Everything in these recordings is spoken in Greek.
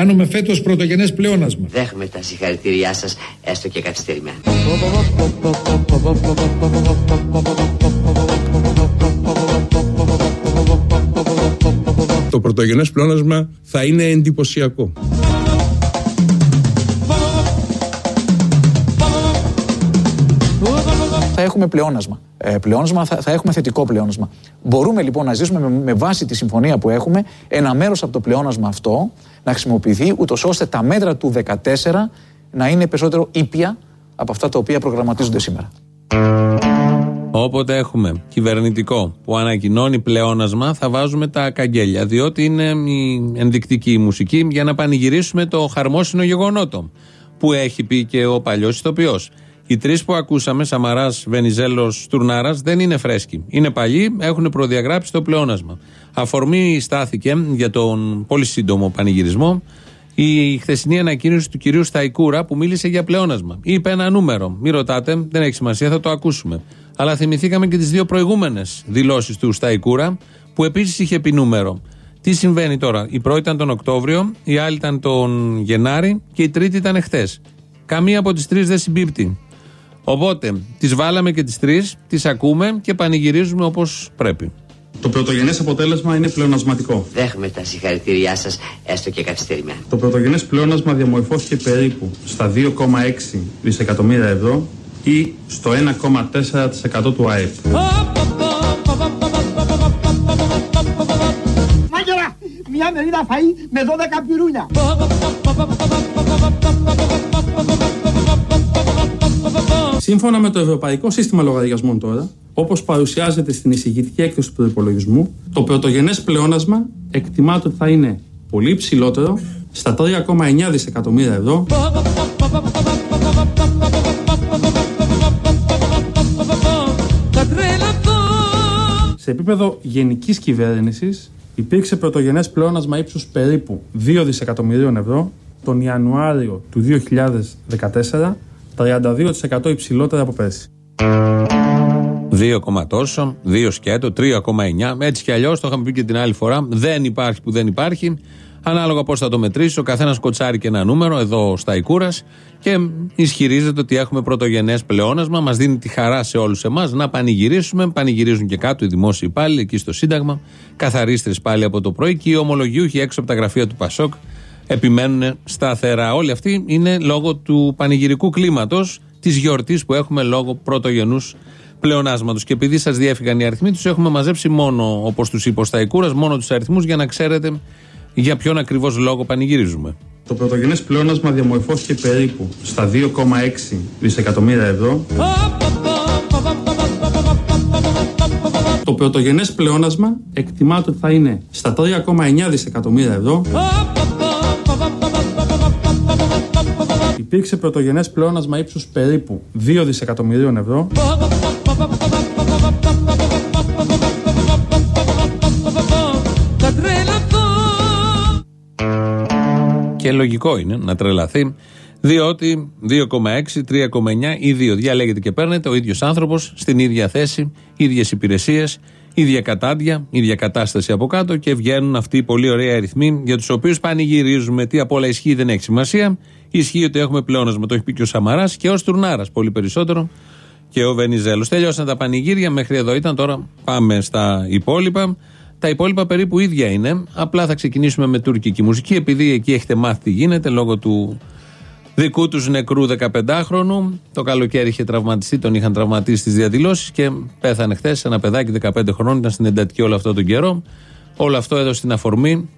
Κάνουμε φέτος πρωτογενές πλεόνασμα. Δέχομαι τα συγχαρητήριά σας, έστω και καθυστερημένα. Το πρωτογενές πλεόνασμα θα είναι εντυπωσιακό. Θα έχουμε πλεόνασμα. Ε, πλεόνασμα θα, θα έχουμε θετικό πλεόνασμα. Μπορούμε λοιπόν να ζήσουμε με, με βάση τη συμφωνία που έχουμε ένα μέρος από το πλεόνασμα αυτό να χρησιμοποιηθεί ούτως ώστε τα μέτρα του 2014 να είναι περισσότερο ήπια από αυτά τα οποία προγραμματίζονται σήμερα. Όποτε έχουμε κυβερνητικό που ανακοινώνει πλεόνασμα, θα βάζουμε τα καγγέλια. Διότι είναι η ενδεικτική μουσική για να πανηγυρίσουμε το χαρμόσυνο γεγονότο που έχει πει και ο παλιός ηθοποιός. Οι τρεις που ακούσαμε, Σαμαράς, Βενιζέλος, Τουρνάρας, δεν είναι φρέσκοι. Είναι παλιοί, έχουν προδιαγράψει το πλεόνασμα. Αφορμή στάθηκε για τον πολύ σύντομο πανηγυρισμό η χθεσινή ανακοίνωση του κυρίου Σταϊκούρα που μίλησε για πλεόνασμα. Είπε ένα νούμερο. Μην ρωτάτε, δεν έχει σημασία, θα το ακούσουμε. Αλλά θυμηθήκαμε και τις δύο προηγούμενες δηλώσεις του Σταϊκούρα που επίσης είχε πει νούμερο. Τι συμβαίνει τώρα; Η πρώτη ήταν τον Οκτώβριο, η άλλη ήταν τον Γενάρη και η τρίτη ήταν χθες. Καμία από τις τρεις δεν συμπίπτει. Οπότε τις βάλαμε και τις τρεις, τις ακούμε και πανηγυρίζουμε όπως πρέπει. Το πρωτογενές αποτέλεσμα είναι πλεονασματικό. Δέχομαι τα συγχαρητήριά σας, έστω και καθυστερημένα. Το πρωτογενές πλεόνασμα διαμορφώθηκε περίπου στα 2,6 δισεκατομμύρια ευρώ ή στο 1,4% του ΑΕΠ. Μάγερα, μια μερίδα φαΐ με 12 πυρούνια. Σύμφωνα με το Ευρωπαϊκό Σύστημα Λογαριασμών τώρα, όπως παρουσιάζεται στην εισηγητική έκθεση του προπολογισμού, το πρωτογενές πλεόνασμα εκτιμάται ότι θα είναι πολύ ψηλότερο στα 3,9 δισεκατομμύρια ευρώ. Σε επίπεδο γενικής κυβέρνησης υπήρξε πρωτογενές πλεόνασμα ύψους περίπου 2 δισεκατομμυρίων ευρώ τον Ιανουάριο του 2014 32% υψηλότερα από πέρσι. 2, τόσο, 2 σκέτο, 3,9. Έτσι κι αλλιώς το είχαμε πει και την άλλη φορά. Δεν υπάρχει που δεν υπάρχει. Ανάλογα πώς θα το μετρήσει, ο καθένας κοτσάρει και ένα νούμερο εδώ στα Ικούρας και ισχυρίζεται ότι έχουμε πρωτογενές πλεόνασμα. Μας δίνει τη χαρά σε όλους εμάς να πανηγυρίσουμε. Πανηγυρίζουν και κάτω οι δημόσιοι υπάλληλοι εκεί στο Σύνταγμα. Καθαρίστρες πάλι από το πρωί και οι ομολογιούχοι έξω από τα γραφεία του Πασόκ επιμένουν σταθερά. Όλοι αυτοί είναι λόγω του πανηγυρικού κλίματος της γιορτής που έχουμε λόγω πρωτογενούς πλεονάσματος. Και επειδή σας διέφυγαν οι αριθμοί τους, έχουμε μαζέψει μόνο, όπως τους είπε ο Σταϊκούρα, μόνο τους αριθμούς για να ξέρετε για ποιον ακριβώς λόγο πανηγυρίζουμε. Το πρωτογενές πλεόνασμα διαμορφώθηκε περίπου στα 2,6 δισεκατομμύρια ευρώ. Το πρωτογενές πλεόνασμα εκτιμάται ότι θα είναι στα 3,9 δισεκατομμύρια ευρώ. Υπήρξε πρωτογενές πλεόνασμα ύψους περίπου 2 δισεκατομμυρίων ευρώ. Και λογικό είναι να τρελαθεί, διότι 2,6, 3,9 ή 2 διαλέγετε και παίρνετε ο ίδιος άνθρωπος στην ίδια θέση, ίδιες υπηρεσίες, ίδια κατάντια, ίδια κατάσταση από κάτω και βγαίνουν αυτοί οι πολύ ωραίοι αριθμοί για τους οποίους πανηγυρίζουμε. Τι από όλα ισχύει δεν έχει σημασία. Ισχύει ότι έχουμε πλεόνασμα. Το έχει πει και ο Σαμαράς και ο Στουρνάρας πολύ περισσότερο και ο Βενιζέλος. Τελειώσαν τα πανηγύρια, μέχρι εδώ ήταν. Τώρα πάμε στα υπόλοιπα. Τα υπόλοιπα περίπου ίδια είναι. Απλά θα ξεκινήσουμε με τουρκική μουσική, επειδή εκεί έχετε μάθει τι γίνεται λόγω του δικού τους νεκρού 15χρονου. Το καλοκαίρι είχε τραυματιστεί, τον είχαν τραυματίσει στις διαδηλώσεις και πέθανε χθες. Ένα παιδάκι 15 χρόνων ήταν στην εντατική όλο αυτό τον καιρό. Όλο αυτό έδωσε την αφορμή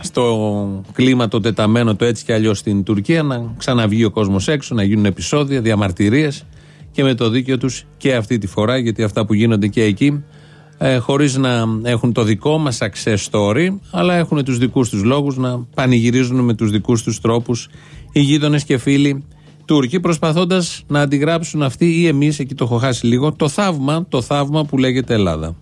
στο κλίμα το τεταμένο το έτσι και αλλιώς στην Τουρκία να ξαναβγεί ο κόσμος έξω, να γίνουν επεισόδια, διαμαρτυρίες και με το δίκαιο τους και αυτή τη φορά, γιατί αυτά που γίνονται και εκεί, ε, χωρίς να έχουν το δικό μας success story, αλλά έχουν τους δικούς τους λόγους να πανηγυρίζουν με τους δικούς τους τρόπους οι γείτονες και φίλοι Τούρκοι, προσπαθώντας να αντιγράψουν αυτοί ή εμείς, εκεί το έχω χάσει λίγο, το θαύμα, το θαύμα που λέγεται Ελλάδα.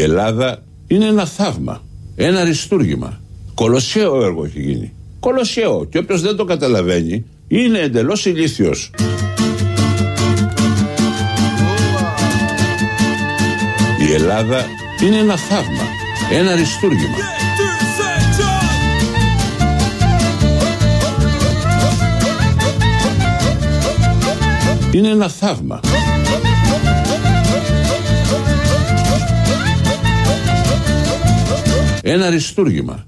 Η Ελλάδα είναι ένα θαύμα, ένα αριστούργημα. Κολοσσέο έργο έχει γίνει. Κολοσσέο. Και όποιος δεν το καταλαβαίνει, είναι εντελώς ηλίθιος. Η Ελλάδα είναι ένα θαύμα, ένα αριστούργημα. Είναι ένα θαύμα. Ένα αριστούργημα.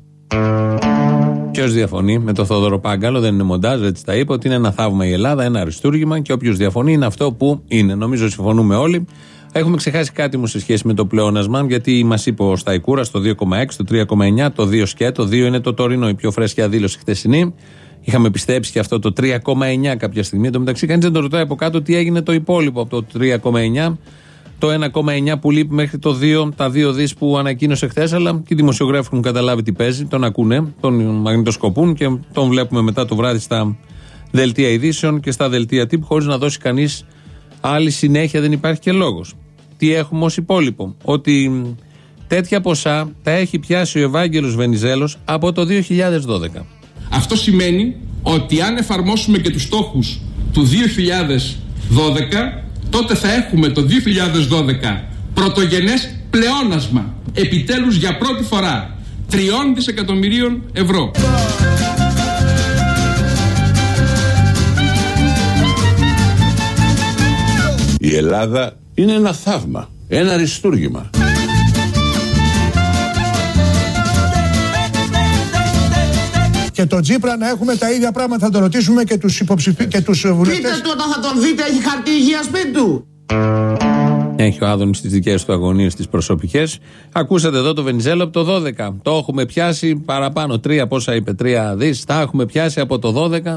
Ποιο διαφωνεί με το Θόδωρο Πάγκαλο, δεν είναι μοντάζ, έτσι τα είπε, ότι είναι ένα θαύμα η Ελλάδα, ένα αριστούργημα και όποιος διαφωνεί είναι αυτό που είναι. Νομίζω συμφωνούμε όλοι. Έχουμε ξεχάσει κάτι μου σε σχέση με το πλεόνασμα, γιατί μας είπε ο Σταϊκούρας το 2,6, το 3,9, το 2 σκέ, το 2 είναι το τωρινό, η πιο φρέσκια δήλωση χτεσινή. Είχαμε πιστέψει και αυτό το 3,9 κάποια στιγμή. Εν τω μεταξύ, κανείς δεν το ρωτάει από κάτω τι έγινε το υπόλοιπο από το 3,9 το 1,9 που λείπει μέχρι το 2, τα 2 δις που ανακοίνωσε χθες, αλλά και οι δημοσιογράφοι έχουν καταλάβει τι παίζει, τον ακούνε, τον μαγνητοσκοπούν και τον βλέπουμε μετά το βράδυ στα δελτία ειδήσεων και στα δελτία τύπου, χωρίς να δώσει κανείς άλλη συνέχεια, δεν υπάρχει και λόγος. Τι έχουμε ως υπόλοιπο, ότι τέτοια ποσά τα έχει πιάσει ο Ευάγγελος Βενιζέλος από το 2012. Αυτό σημαίνει ότι αν εφαρμόσουμε και τους στόχους του 2012 τότε θα έχουμε το 2012 πρωτογενές πλεόνασμα επιτέλους για πρώτη φορά 3 δισεκατομμυρίων ευρώ. Η Ελλάδα είναι ένα θαύμα, ένα αριστούργημα. Και τον Τζίπρα να έχουμε τα ίδια πράγματα. Θα το ρωτήσουμε και τους υποψηφί... και τους βουλευτές. Πείτε του όταν θα τον δείτε, έχει χαρτί υγείας σπίτι του. Έχει ο Άδωνης τις δικές του αγωνίες, τις προσωπικές. Ακούσατε εδώ το Βενιζέλο από το 12. Το έχουμε πιάσει παραπάνω. Τρία, πόσα είπε, τρία δις. Τα έχουμε πιάσει από το 12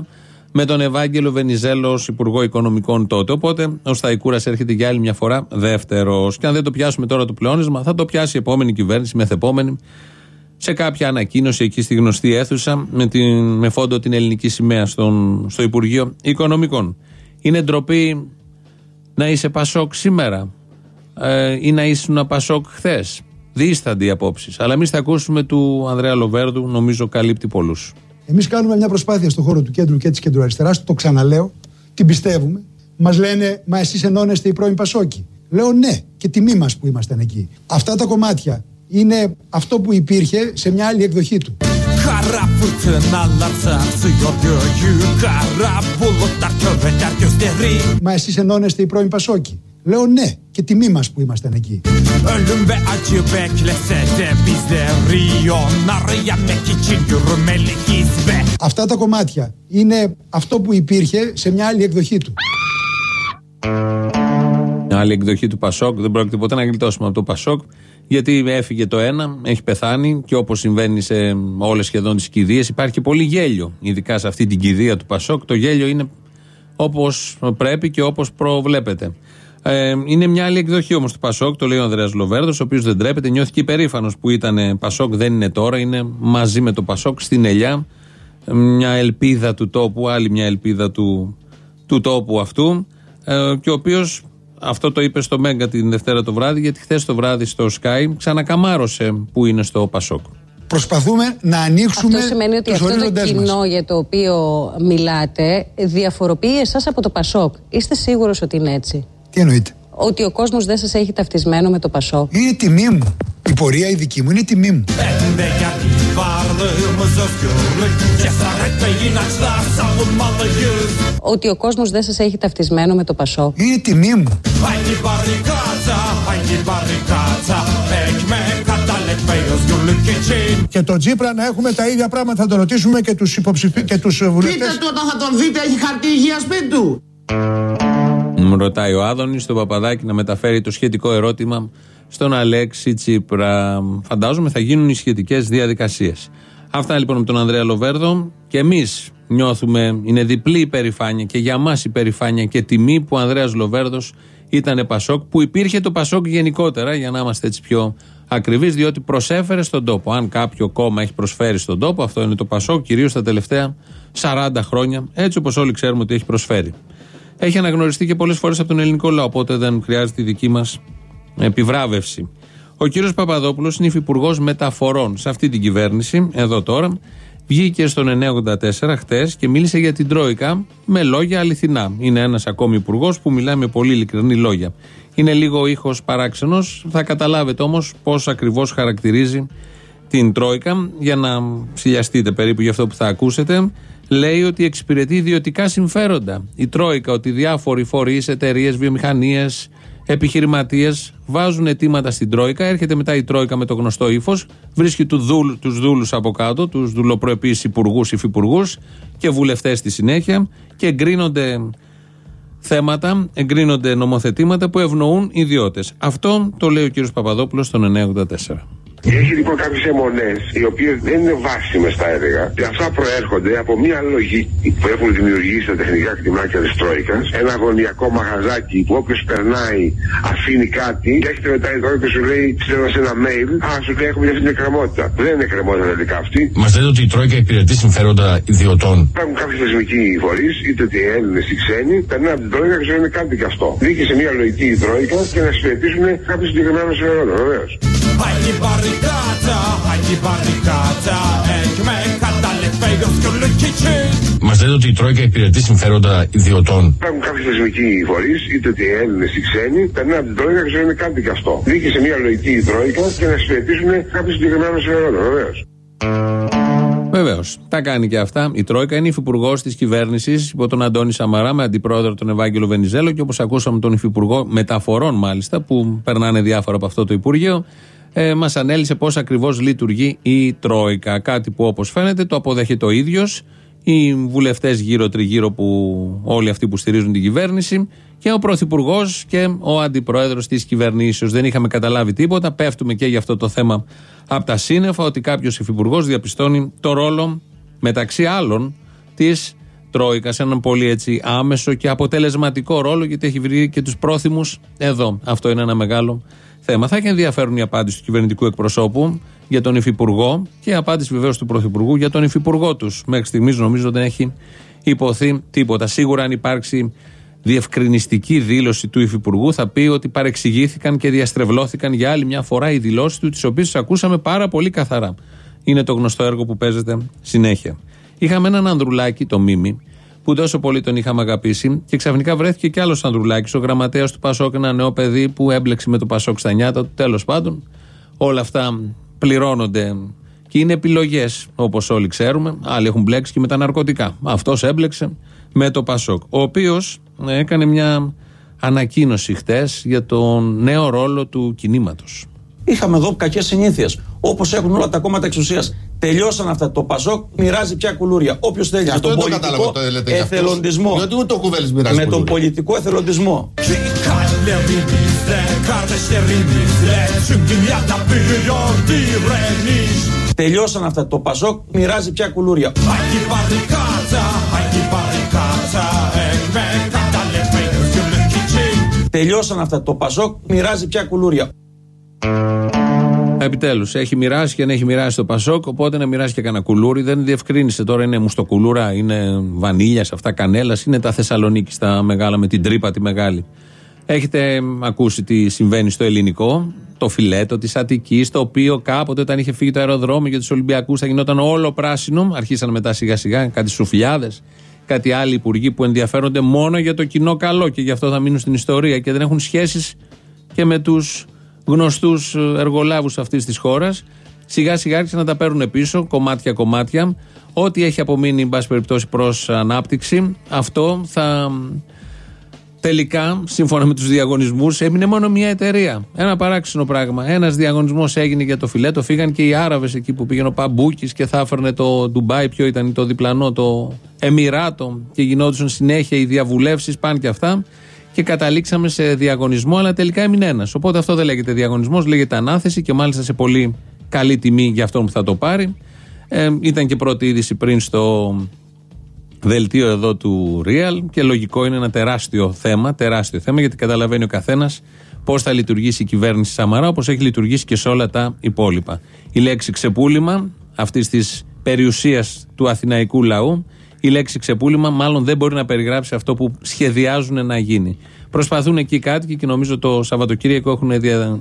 με τον Ευάγγελο Βενιζέλο ως Υπουργό Οικονομικών τότε. Οπότε ο Σταϊκούρα έρχεται για άλλη μια φορά δεύτερος. Και αν δεν το πιάσουμε τώρα το πλεόνασμα, θα το πιάσει η επόμενη κυβέρνηση, μεθεπόμενη, σε κάποια ανακοίνωση εκεί στη γνωστή αίθουσα με, την, με φόντο την ελληνική σημαία στον, στο Υπουργείο Οικονομικών. Είναι ντροπή να είσαι Πασόκ σήμερα ε, ή να ήσουν Πασόκ χθες. Δίστανται οι απόψεις. Αλλά εμείς θα ακούσουμε του Ανδρέα Λοβέρδου, νομίζω καλύπτει πολλούς. Εμείς κάνουμε μια προσπάθεια στον χώρο του κέντρου και της κεντροαριστερά. Το ξαναλέω, την πιστεύουμε. Μας λένε, Μα εσείς ενώνεστε οι πρώην Πασόκοι. Λέω ναι, και τιμή μας που ήμασταν εκεί. Αυτά τα κομμάτια είναι αυτό που υπήρχε σε μια άλλη εκδοχή του. Μα εσείς ενώνεστε οι πρώην Πασόκοι. Λέω ναι και τιμή μας που ήμασταν εκεί. Αυτά τα κομμάτια είναι αυτό που υπήρχε σε μια άλλη εκδοχή του. Άλλη εκδοχή του Πασόκ. Δεν πρόκειται ποτέ να γλιτώσουμε από το Πασόκ. Γιατί έφυγε το ένα, έχει πεθάνει και όπως συμβαίνει σε όλες σχεδόν τις κηδείες, υπάρχει και πολύ γέλιο. Ειδικά σε αυτή την κηδεία του Πασόκ, το γέλιο είναι όπως πρέπει και όπως προβλέπεται. Ε, είναι μια άλλη εκδοχή όμως του Πασόκ, το λέει ο Ανδρέας Λοβέρδος, ο οποίος δεν τρέπεται, νιώθει και υπερήφανος που ήταν Πασόκ, δεν είναι τώρα, είναι μαζί με το Πασόκ στην Ελιά. Μια ελπίδα του τόπου, άλλη μια ελπίδα του, του τόπου αυτού. Ε, και ο οποίος αυτό το είπε στο Μέγκα την Δευτέρα το βράδυ, γιατί χθες το βράδυ στο Sky ξανακαμάρωσε που είναι στο Πασόκ. Προσπαθούμε να ανοίξουμε Αυτό σημαίνει ότι τους αυτό το ορίζοντές μας. κοινό για το οποίο μιλάτε διαφοροποιεί εσάς από το Πασόκ. Είστε σίγουρος ότι είναι έτσι; Τι εννοείτε; Ότι ο κόσμος δεν σας έχει ταυτισμένο με το Πασόκ; Είναι τιμή μου. Η πορεία η δική μου είναι τιμή μου. Ότι ο κόσμος δεν σας έχει ταυτισμένο με το Πασόκ. Είναι τιμή μου. Και τον Τζίπρα να έχουμε τα ίδια πράγματα. Θα το ρωτήσουμε και τους υποψηφί... και τους Πείτε βουλευτές. του όταν θα τον δείτε, έχει χαρτί υγείας σπίτι του. Μου ρωτάει ο Άδωνης στον Παπαδάκη να μεταφέρει το σχετικό ερώτημα στον Αλέξη Τσίπρα. Φαντάζομαι θα γίνουν οι σχετικές διαδικασίες. Αυτά λοιπόν με τον Ανδρέα Λοβέρδο. Και εμείς νιώθουμε, είναι διπλή υπερηφάνεια και για μας υπερηφάνεια και τιμή που ο Ανδρέας Λοβέρδος ήταν Πασόκ, που υπήρχε το Πασόκ γενικότερα, για να είμαστε έτσι πιο ακριβείς, διότι προσέφερε στον τόπο. Αν κάποιο κόμμα έχει προσφέρει στον τόπο, αυτό είναι το Πασόκ, κυρίως τα τελευταία 40 χρόνια, έτσι όπως όλοι ξέρουμε ότι έχει προσφέρει. Έχει αναγνωριστεί και πολλές φορές από τον ελληνικό λαό, οπότε δεν χρειάζεται η δική μας επιβράβευση. Ο κύριος Παπαδόπουλος είναι υφυπουργός μεταφορών σε αυτή την κυβέρνηση, εδώ τώρα. Βγήκε στον 984 χτες και μίλησε για την Τρόικα με λόγια αληθινά. Είναι ένας ακόμη υπουργός που μιλάει με πολύ ειλικρινή λόγια. Είναι λίγο ήχος παράξενος. Θα καταλάβετε όμως πώς ακριβώς χαρακτηρίζει την Τρόικα. Για να ψηλιαστείτε περίπου για αυτό που θα ακούσετε, λέει ότι εξυπηρετεί ιδιωτικά συμφέροντα. Η Τρόικα, ότι διάφοροι φορείς, εταιρείες, βιομηχανίες, επιχειρηματίες βάζουν αιτήματα στην Τρόικα. Έρχεται μετά η Τρόικα με το γνωστό ύφος, βρίσκει του δούλ, τους δούλους από κάτω, τους δουλοπροεπεί υπουργούς, υφυπουργούς και βουλευτές στη συνέχεια και εγκρίνονται θέματα, εγκρίνονται νομοθετήματα που ευνοούν ιδιώτες. Αυτό το λέει ο κ. Παπαδόπουλος στον 984. Έχει λοιπόν κάποιες αιμονές, οι οποίες δεν είναι βάσιμες, θα έλεγα, και αυτά προέρχονται από μια λογική που έχουν δημιουργήσει τα τεχνικά κτημάτια της Τρόικας. Ένα αγωνιακό μαγαζάκι που όποιος περνάει αφήνει κάτι και έχετε μετά η Τρόικα σου λέει, στέλνω σε ένα mail, Α, σου λέει έχουμε αυτή την εκκρεμότητα. Δεν είναι εκκρεμότητα τελικά αυτή. Μας λέτε ότι η Τρόικα υπηρετεί συμφέροντα ιδιωτών. Υπάρχουν κάποιοι θεσμικοί φορείς, είτε ότι οι Έλληνες ή ξένοι, περνάνε από την Τρόικα και σου λένε κάτι κι αυτό. Βγήκε σε μια λογική η Τρόικα και να εξυπηρετήσουν κάποιο συγκεκριμένο συμφέροντα, βεβαίως. Agli barricata, agli barricata Ekmek κατάλεπε για σκουλου κιτσί Μας λέτε ότι η Τρόικα υπηρετεί συμφέροντα ιδιωτών. Υπάρχουν κάποιοι θεσμικοί φορείς, είτε ότι οι Έλληνες ή ξένοι, περνάνε από την Τρόικα και σου λένε κάτι κι αυτό. Βγήκε σε μια λογική η Τρόικα και να εξυπηρετήσουν κάποιο συγκεκριμένο συμφέροντα, βεβαίως. Βεβαίως. Τα κάνει και αυτά. Η Τρόικα είναι υφυπουργός της κυβέρνησης υπό τον Αντώνη Σαμαρά με αντιπρόεδρο τον Ευάγγελο Βενιζέλο και όπως ακούσαμε τον υφυπουργό μεταφορών μάλιστα που περνάνε διάφορα από αυτό το Υπουργείο ε, μας ανέλησε πώς ακριβώς λειτουργεί η Τρόικα. Κάτι που όπως φαίνεται το αποδέχεται ο ίδιος, οι βουλευτές γύρω-τριγύρω που όλοι αυτοί που στηρίζουν την κυβέρνηση και ο Πρωθυπουργός και ο Αντιπρόεδρος της κυβερνήσεως. Δεν είχαμε καταλάβει τίποτα. Πέφτουμε και για αυτό το θέμα από τα σύννεφα ότι κάποιος υφυπουργός διαπιστώνει το ρόλο μεταξύ άλλων της Τρόικας, έναν πολύ έτσι άμεσο και αποτελεσματικό ρόλο, γιατί έχει βρει και τους πρόθυμους εδώ. Αυτό είναι ένα μεγάλο θέμα. Θα έχει ενδιαφέρον η απάντηση του κυβερνητικού εκπροσώπου για τον Υφυπουργό και η απάντηση βεβαίως του Πρωθυπουργού για τον Υφυπουργό τους. Μέχρι στιγμής νομίζω δεν έχει υποθεί τίποτα. Σίγουρα, αν υπάρξει διευκρινιστική δήλωση του Υφυπουργού, θα πει ότι παρεξηγήθηκαν και διαστρεβλώθηκαν για άλλη μια φορά οι δηλώσεις του, τις οποίες ακούσαμε πάρα πολύ καθαρά. Είναι το γνωστό έργο που παίζεται συνέχεια. Είχαμε έναν Ανδρουλάκη, το Μίμη, που τόσο πολύ τον είχαμε αγαπήσει και ξαφνικά βρέθηκε και άλλος Ανδρουλάκης, ο γραμματέας του Πασόκ, ένα νέο παιδί που έμπλεξε με το Πασόκ στα νιάτα του. Τέλος πάντων, όλα αυτά πληρώνονται και είναι επιλογές, όπως όλοι ξέρουμε. Άλλοι έχουν μπλέξει και με τα ναρκωτικά. Αυτός έμπλεξε με το Πασόκ, ο οποίος έκανε μια ανακοίνωση χτες για τον νέο ρόλο του κινήματος. Είχαμε εδώ κακές συνήθειες. Όπως έχουν όλα τα κόμματα εξουσίας. Τελειώσαν αυτά. Το Πασόκ μοιράζει πια κουλούρια. Όποιος θέλει Αυτό τον δεν το κατάλαβα πολιτικό το λέτε για αυτούς. εθελοντισμό. Γιατί ούτε ο Κουβέλης μοιράζει Με τον κουλούρια. πολιτικό εθελοντισμό. Kalevimizde, kardeşlerimizle Tüm dünyada büyüyor direniş Τελειώσαν αυτά. Το Πασόκ μοιράζει πια κουλούρια. Hangi barrikata, hangi barrikata Ekmek katalepe özgürlük için Τελειώσαν αυτά. Το Πασόκ μοιράζει πια κουλούρια. Επιτέλους, έχει μοιράσει και αν έχει μοιράσει το Πασόκ, οπότε να μοιράσει και κανένα κουλούρι. Δεν διευκρίνησε τώρα, είναι μουστοκουλούρα, είναι βανίλιας, αυτά κανέλας, είναι τα Θεσσαλονίκη τα μεγάλα με την τρύπα τη μεγάλη. Έχετε ακούσει τι συμβαίνει στο ελληνικό, το φιλέτο της Αττικής, το οποίο κάποτε όταν είχε φύγει το αεροδρόμιο για τους Ολυμπιακούς θα γινόταν όλο πράσινο. Αρχίσαν μετά σιγά σιγά κάτι σουφιάδε, κάτι άλλοι υπουργοί που ενδιαφέρονται μόνο για το κοινό καλό και γι' αυτό θα μείνουν στην ιστορία και δεν έχουν σχέσεις και με τους γνωστούς εργολάβους αυτής της χώρας. Σιγά σιγά άρχισαν να τα παίρνουν πίσω, κομμάτια-κομμάτια. Ό,τι έχει απομείνει, εν πάση περιπτώσει, προς ανάπτυξη, αυτό θα τελικά, σύμφωνα με τους διαγωνισμούς, έμεινε μόνο μια εταιρεία. Ένα παράξενο πράγμα. Ένας διαγωνισμός έγινε για το φιλέτο. Φύγαν και οι Άραβες εκεί που πήγαινε ο Παμπούκης και θα έφερνε το Ντουμπάι, ποιο ήταν το διπλανό, το Εμμυράτο και γινόντουσαν συνέχεια οι διαβουλεύσεις, πάνε και αυτά. Και καταλήξαμε σε διαγωνισμό, αλλά τελικά έμεινε ένας. Οπότε αυτό δεν λέγεται διαγωνισμός, λέγεται ανάθεση και μάλιστα σε πολύ καλή τιμή για αυτόν που θα το πάρει. Ε, ήταν και πρώτη είδηση πριν στο δελτίο εδώ του Real και λογικό είναι ένα τεράστιο θέμα, τεράστιο θέμα γιατί καταλαβαίνει ο καθένας πώς θα λειτουργήσει η κυβέρνηση Σαμαρά όπως έχει λειτουργήσει και σε όλα τα υπόλοιπα. Η λέξη ξεπούλημα αυτής της περιουσίας του αθηναϊκού λαού, η λέξη ξεπούλημα μάλλον δεν μπορεί να περιγράψει αυτό που σχεδιάζουν να γίνει. Προσπαθούν εκεί κάτι και νομίζω το Σαββατοκύριακο έχουν δια...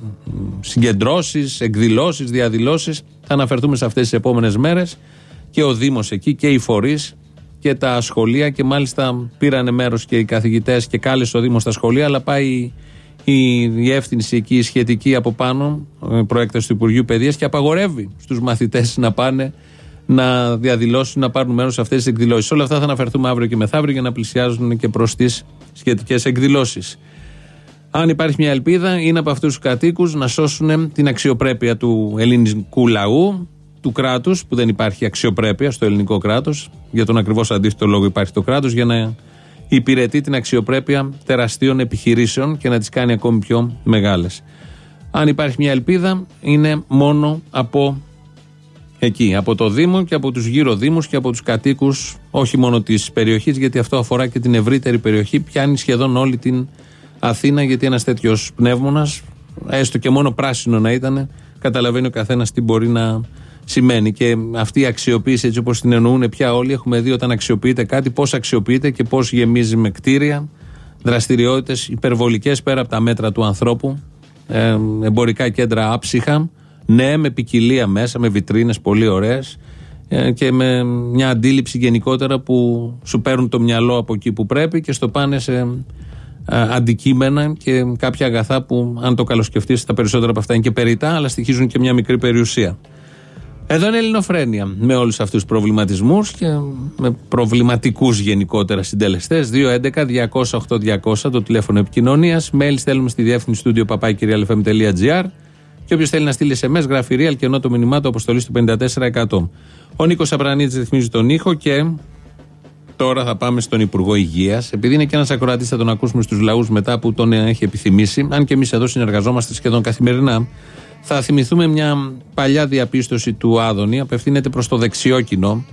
συγκεντρώσεις, εκδηλώσεις, διαδηλώσεις. Θα αναφερθούμε σε αυτές τις επόμενες μέρες και ο Δήμος εκεί και οι φορείς και τα σχολεία και μάλιστα πήρανε μέρος και οι καθηγητές και κάλεσε ο Δήμος στα σχολεία, αλλά πάει η διεύθυνση εκεί η σχετική από πάνω, ε, προέκταση του Υπουργείου Παιδείας και απαγορεύει στους μαθητές να πάνε να διαδηλώσουν, να πάρουν μέρος σε αυτές τις εκδηλώσεις. Όλα αυτά θα αναφερθούμε αύριο και μεθαύριο για να πλησιάζουν και προς τις σχετικές εκδηλώσεις. Αν υπάρχει μια ελπίδα, είναι από αυτούς τους κατοίκους να σώσουν την αξιοπρέπεια του ελληνικού λαού, του κράτους, που δεν υπάρχει αξιοπρέπεια στο ελληνικό κράτος. Για τον ακριβώς αντίθετο λόγο υπάρχει το κράτος, για να υπηρετεί την αξιοπρέπεια τεραστίων επιχειρήσεων και να τις κάνει ακόμη πιο μεγάλες. Αν υπάρχει μια ελπίδα, είναι μόνο από εκεί, από το Δήμο και από τους γύρω Δήμους και από τους κατοίκους, όχι μόνο της περιοχής, γιατί αυτό αφορά και την ευρύτερη περιοχή, πιάνει σχεδόν όλη την Αθήνα, γιατί ένας τέτοιος πνεύμονας, έστω και μόνο πράσινο να ήταν, καταλαβαίνει ο καθένας τι μπορεί να σημαίνει. Και αυτή η αξιοποίηση, έτσι όπως την εννοούν πια όλοι, έχουμε δει όταν αξιοποιείται κάτι, πώς αξιοποιείται και πώς γεμίζει με κτίρια, δραστηριότητες υπερβολικές πέρα από τα μέτρα του ανθρώπου, ε, εμπορικά κέντρα άψυχα, ναι, με ποικιλία μέσα, με βιτρίνες πολύ ωραίες και με μια αντίληψη γενικότερα που σου παίρνουν το μυαλό από εκεί που πρέπει και στο πάνε σε ε, αντικείμενα και κάποια αγαθά που αν το καλοσκεφτείς τα περισσότερα από αυτά είναι και περιτά αλλά στοιχίζουν και μια μικρή περιουσία. Εδώ είναι Ελληνοφρένια με όλους αυτούς τους προβληματισμούς και με προβληματικούς γενικότερα συντελεστές. 211-208-200 το τηλέφωνο επικοινωνίας. Mail στέλνουμε στη διεύθυνση στούντιο παπάκυριαλεφm.gr και όποιος θέλει να στείλει SMS, γράφει real και ενώ το μηνυμά του αποστολής του 54%. Ο Νίκος Απρανίτη ρυθμίζει τον ήχο και τώρα θα πάμε στον Υπουργό Υγείας. Επειδή είναι και ένας ακροατής, θα τον ακούσουμε στους λαούς μετά που τον έχει επιθυμήσει. Αν και εμείς εδώ συνεργαζόμαστε σχεδόν καθημερινά, θα θυμηθούμε μια παλιά διαπίστωση του Άδωνη. Απευθύνεται προς το δεξιό κοινό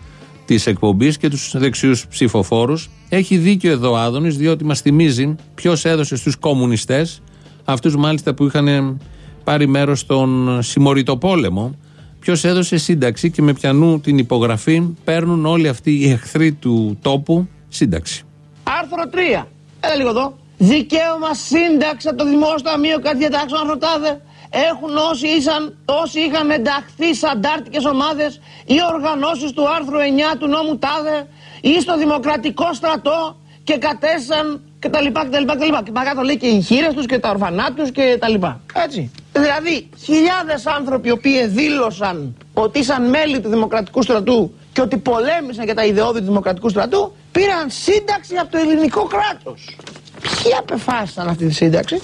της εκπομπής και τους δεξιούς ψηφοφόρους. Έχει δίκιο εδώ ο Άδωνης, διότι μας θυμίζει ποιος έδωσε στους κομμουνιστές, αυτούς μάλιστα που είχαν πάρει μέρος στον συμμορητό πόλεμο. Ποιος έδωσε σύνταξη και με πιανού την υπογραφή παίρνουν όλοι αυτοί οι εχθροί του τόπου σύνταξη. Άρθρο 3. Έλα λίγο εδώ. Δικαίωμα σύνταξης από το Δημόσιο Ταμείο κάτι διατάξεων αρθρωτάδε έχουν όσοι, ήσαν, όσοι είχαν ενταχθεί σε αντάρτικες ομάδες ή οργανώσεις του άρθρου 9 του νόμου ΤΑΔΕ ή στο Δημοκρατικό Στρατό και κατέσαν και τα λοιπά και τα λοιπά και τα λοιπά. Και παρακάτω λέει και οι χείρες τους και τα ορφανά τους και τα λοιπά. Έτσι. Δηλαδή χιλιάδες άνθρωποι οι οποίοι δήλωσαν ότι ήσαν μέλη του Δημοκρατικού Στρατού και ότι πολέμησαν για τα ιδεώδη του Δημοκρατικού Στρατού πήραν σύνταξη από το ελληνικό κράτος. Ποιοι απεφάσισαν αυτή τη σύνταξη;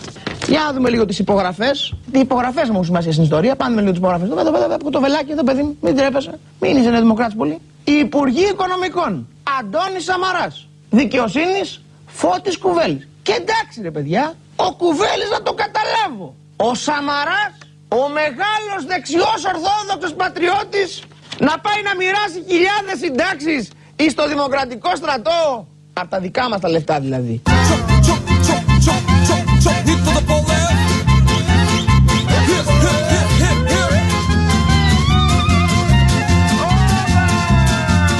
Για να δούμε λίγο τις υπογραφές. Οι υπογραφές μου έχουν σημασία στην ιστορία. Πάμε λίγο τις υπογραφές. Εδώ, εδώ, εδώ, το βελάκι εδώ, παιδί μου, μην τρέπεσαι. Μην είσαι δημοκράτης πολύ. Οι Υπουργοί Οικονομικών. Αντώνης Σαμαράς. Δικαιοσύνης Φώτης Κουβέλης. Και εντάξει ρε παιδιά, ο Κουβέλης να το καταλάβω. Ο Σαμαράς, ο μεγάλος δεξιός Ορθόδοξος πατριώτης, να πάει να μοιράσει χιλιάδες συντάξεις στο δημοκρατικό στρατό. Από τα δικά μας τα λεφτά δηλαδή.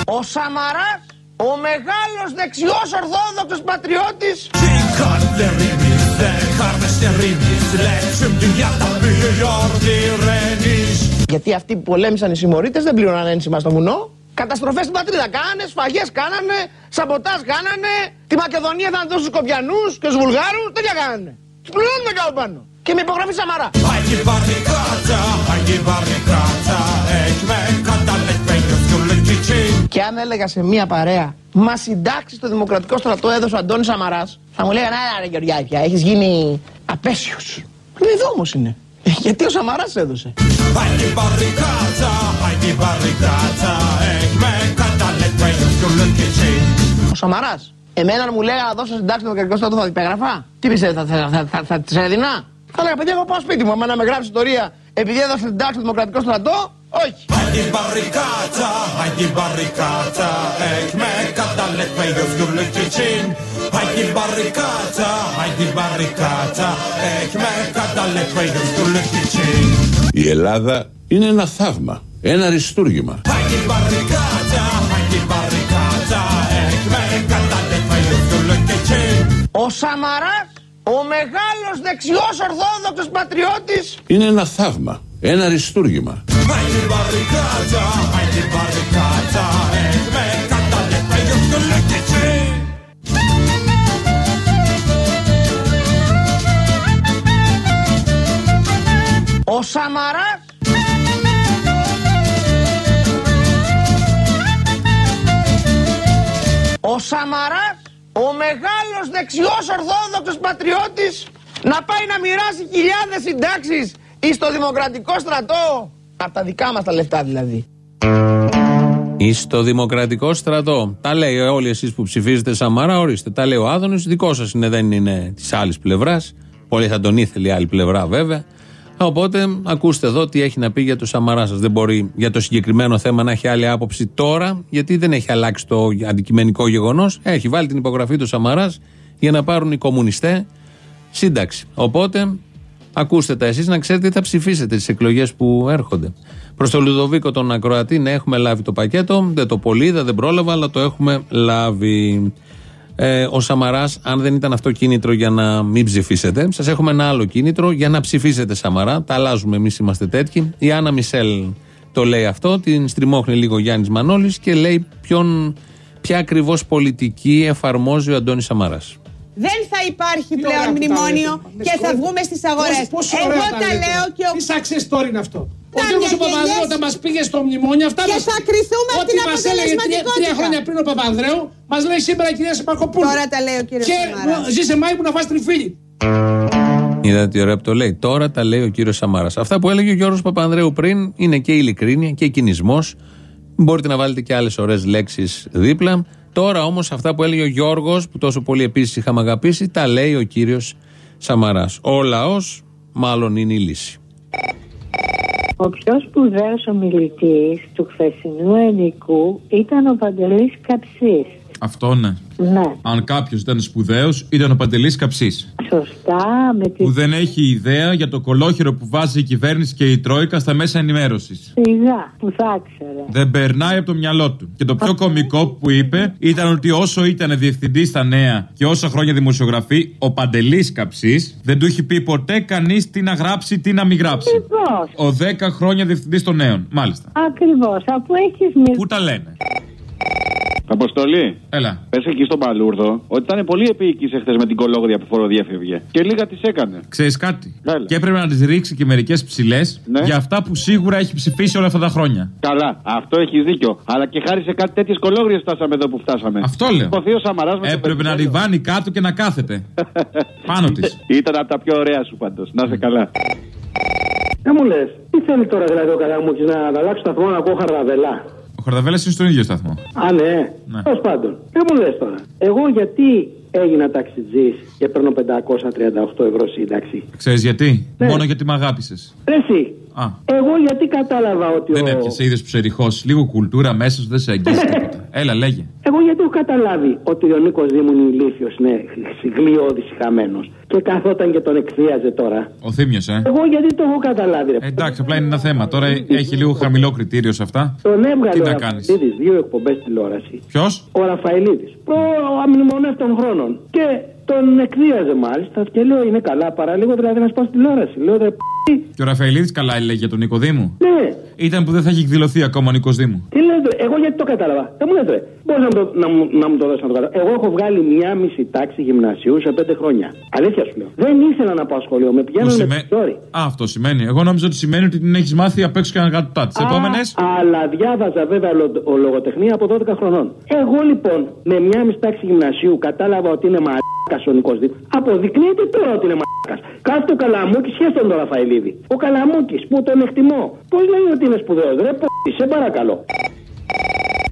Ο Σαμαράς, ο μεγάλος δεξιός ορθόδοξος πατριώτης Γιατί αυτοί που πολέμησαν οι συμμορίτες δεν πλήρωναν ένσημα στο βουνό. Καταστροφές στην πατρίδα κάνανε, σφαγές κάνανε, σαμποτάζ κάνανε. Τη Μακεδονία θα δώσουν στους Κοπιανούς και στους Βουλγάρους, τέτοια κάνανε. Τους πληρώνουν κάτω πάνω. Και με υπογραφή Σαμαρά. Και αν έλεγα σε μία παρέα, μα συντάξεις στο Δημοκρατικό Στρατό έδωσε ο Αντώνης Σαμαράς, θα μου λέγανε, Άρα, ρε Γεωργιάκια, έχεις γίνει απέσιος. Είναι εδώ όμως είναι. Γιατί ο Σαμαράς έδωσε. Ο Σαμαράς. Εμένα μου λέγανε να δώσω συντάξει στο Δημοκρατικό Στρατό, θα υπέγραφα. Τι πιστεύετε, θα, θα, θα, θα, θα τι έδινα. Θα λέγα, παιδιά, εγώ πάω σπίτι μου. Εμένα με γράψει ιστορία επειδή έδωσε συντάξει στο Δημοκρατικό Στρατό, όχι. Την barricata, hai την barricata, εκ με καταλέτ με γιοσκουρλου κιτσίν. Hai την barricata, hai την barricata, εκ με καταλέτ με γιοσκουρλου κιτσίν. Η Ελλάδα είναι ένα θαύμα, ένα αριστούργημα. Hai την barricata, hai την barricata, εκ με καταλέτ με γιοσκουρλου κιτσίν. Ο Σαμαράς, ο μεγάλος δεξιός ορθόδοξος πατριώτης Είναι ένα θαύμα, ένα αριστούργημα. Hai την barricata, hai την barricata Έχουμε καταλέπα Γιώργο Λεκίτσι Ο Σαμαράς Ο Σαμαράς, ο μεγάλος δεξιός ορθόδοξος πατριώτης να πάει να μοιράσει χιλιάδες συντάξεις εις το δημοκρατικό στρατό. Από τα δικά μας τα λεφτά δηλαδή. Ή στο Δημοκρατικό Στρατό. Τα λέει όλοι εσείς που ψηφίζετε Σαμαρά, ορίστε. Τα λέει ο Άδωνης, δικό σας είναι, δεν είναι της άλλης πλευράς. Πολύ θα τον ήθελε η άλλη πλευρά βέβαια. Οπότε ακούστε εδώ τι έχει να πει για το Σαμαρά σας. Δεν μπορεί για το συγκεκριμένο θέμα να έχει άλλη άποψη τώρα, γιατί δεν έχει αλλάξει το αντικειμενικό γεγονός. Έχει βάλει την υπογραφή του Σαμαράς για να πάρουν οι κομμουνιστές σύνταξη. Οπότε ακούστε τα εσείς να ξέρετε τι θα ψηφίσετε τις εκλογές που έρχονται. Προς τον Λουδοβίκο τον Ακροατή, ναι, έχουμε λάβει το πακέτο. Δεν το πολύ είδα, δεν πρόλαβα, αλλά το έχουμε λάβει. Ε, ο Σαμαράς, αν δεν ήταν αυτό κίνητρο για να μην ψηφίσετε, σας έχουμε ένα άλλο κίνητρο για να ψηφίσετε Σαμαρά. Τα αλλάζουμε, εμείς είμαστε τέτοιοι. Η Άννα Μισελ το λέει αυτό, την στριμώχνει λίγο ο Γιάννης Μανώλης και λέει ποιον, ποια ακριβώς πολιτική εφαρμόζει ο Αντώνης Σαμαράς. Δεν θα υπάρχει πλέον μνημόνιο και θα βγούμε στις αγορές. Εγώ τα λέω και ο. Τι success story είναι αυτό; Ο Ήταν Γιώργος για Παπανδρέου γενιές. όταν μας πήγε στο μνημόνιο, αυτά Και μας- θα κριθούμε από Ό,τι την μας έλεγε τρία- Τρία αποτελεσματικότητα. χρόνια πριν ο Παπανδρέου, μας λέει σήμερα η κυρία Σεπαρκοπούλου. Τώρα τα λέει ο κύριος Και Σαμαράς. μου- ζήσε Μάη που να φας τριφύλι. Είδατε τι ωραία που το λέει. Τώρα τα λέει ο κύριος Σαμάρα. Αυτά που έλεγε ο Γιώργος Παπανδρέου πριν είναι και ειλικρίνεια και κινησμός. Μπορείτε να βάλετε και άλλες ωραίες λέξεις δίπλα. Τώρα όμως αυτά που έλεγε ο Γιώργος, που τόσο πολύ επίσης είχαμε αγαπήσει, τα λέει ο κύριος Σαμαράς. Ο λαός μάλλον είναι η λύση. Ο πιο σπουδαίος ομιλητής του χθεσινού ενικού ήταν ο Παντελής Καψής. Αυτό ναι. Ναι, Αν κάποιος ήταν σπουδαίος, ήταν ο Παντελής Καψής. σωστά, με τη Που δεν έχει ιδέα για το κολόχερο που βάζει η κυβέρνηση και η Τρόικα στα μέσα ενημέρωσης. σιγά που θα ήξερε. Δεν περνάει από το μυαλό του. Και το πιο κωμικό που είπε ήταν ότι όσο ήταν διευθυντή στα νέα και όσα χρόνια δημοσιογραφεί, ο Παντελής Καψής δεν του έχει πει ποτέ κανείς τι να γράψει, τι να μην γράψει. Ακριβώς, Ο 10 χρόνια διευθυντής των νέων. Μάλιστα. ακριβώς, αφού έχεις μιλήσει. Πού τα λένε; Αποστολή. Έλα. Πες εκεί στον Παλούρδο ότι ήταν πολύ επίοικη εχθέ με την κολόγρια που φοροδιέφευγε. Και λίγα της έκανε. Ξέρεις κάτι; Και έπρεπε να τις ρίξει και μερικές ψηλές για αυτά που σίγουρα έχει ψηφίσει όλα αυτά τα χρόνια. Καλά, αυτό έχεις δίκιο. Αλλά και χάρη σε κάτι τέτοιες κολόγριες φτάσαμε εδώ που φτάσαμε. Αυτό λέω. Ο Θείο Σαμαράς με το Έπρεπε να ριβάνει κάτω και να κάθεται. Πάνω της. Ήταν από τα πιο ωραία σου πάντως. Να είσαι καλά. Δεν μου λες, τι θέλει τώρα δηλαδή ο Καλαμούκης να αλλάξει το σταθμό να ακούω χαρδαβελά; Ο Χαρδαβέλα είναι στον ίδιο σταθμό. Α, ναι. Ναι. Τέλος πάντων. Δεν μου λες τώρα. Εγώ γιατί έγινα ταξιτζής και παίρνω 538 ευρώ σύνταξη; Ξέρεις γιατί; Ναι. Μόνο γιατί με αγάπησες. Ρε Εσύ, Α. εγώ γιατί κατάλαβα ότι Δεν ο... έπιασες, είδες που σε ρηχός. Λίγο κουλτούρα μέσα σου δεν σε αγγίζει τίποτα. Έλα, λέγε. Εγώ γιατί έχω καταλάβει ότι ο Νίκος Δήμου είναι ηλίθιος, ναι, γλιώδης χαμένος. Και καθόταν και τον εκθίαζε τώρα. Ο Θήμιος, ε. Εγώ γιατί το έχω καταλάβει, ρε. Εντάξει, απλά είναι ένα θέμα. Τώρα έχει λίγο χαμηλό κριτήριο σε αυτά. Τον έβγαλε Τι ο να κάνεις; Ραφαηλίδης δύο εκπομπές τηλεόραση. Ποιος; Ο Ραφαηλίδη. Προ αμνημονεύτων χρόνων. Και τον εκδίαζε μάλιστα και λέω είναι καλά παρά λίγο δηλαδή να σπάσει τηλεόραση. Λέω ρε π***. Και ο Ραφαηλίδης καλά έλεγε για τον Νικοδήμου. Ναι, Ήταν που δεν θα έχει εκδηλωθεί ακόμα ο Νίκος Δήμου. τι λες ρε, εγώ γιατί το κατάλαβα. Δεν μου λες ρε, μπορείς να, μου το- να, μου- να μου το δώσεις να το καταλάβω. Εγώ έχω βγάλει μια μισή τάξη γυμνασίου σε πέντε χρόνια. Αλήθεια σου λέω. Δεν ήθελα να πάω σχολείο, με Που πηγαίνανε με σημαίνει- πιόρι. Α, αυτό σημαίνει. Εγώ νόμιζα ότι σημαίνει ότι την έχεις μάθει απ' έξω και ανακατοτά. Τι επόμενες; Αλλά διάβαζα βέβαια λο- ο λογοτεχνία από 12 χρονών. Εγώ λοιπόν με μια μισή τάξη γυμνασίου κατάλαβα ότι είναι μαλάκας ο Νικό Δήμο. Αποδεικνύεται τώρα ότι είναι μαλάκας. Κάθε ο Καλαμούκης σχέστον τον Ραφαηλίδη. Ο Καλαμούκης που τον εκτιμώ. Πώς λέει ότι είναι σπουδαίος, ρε π***, σε παρακαλώ.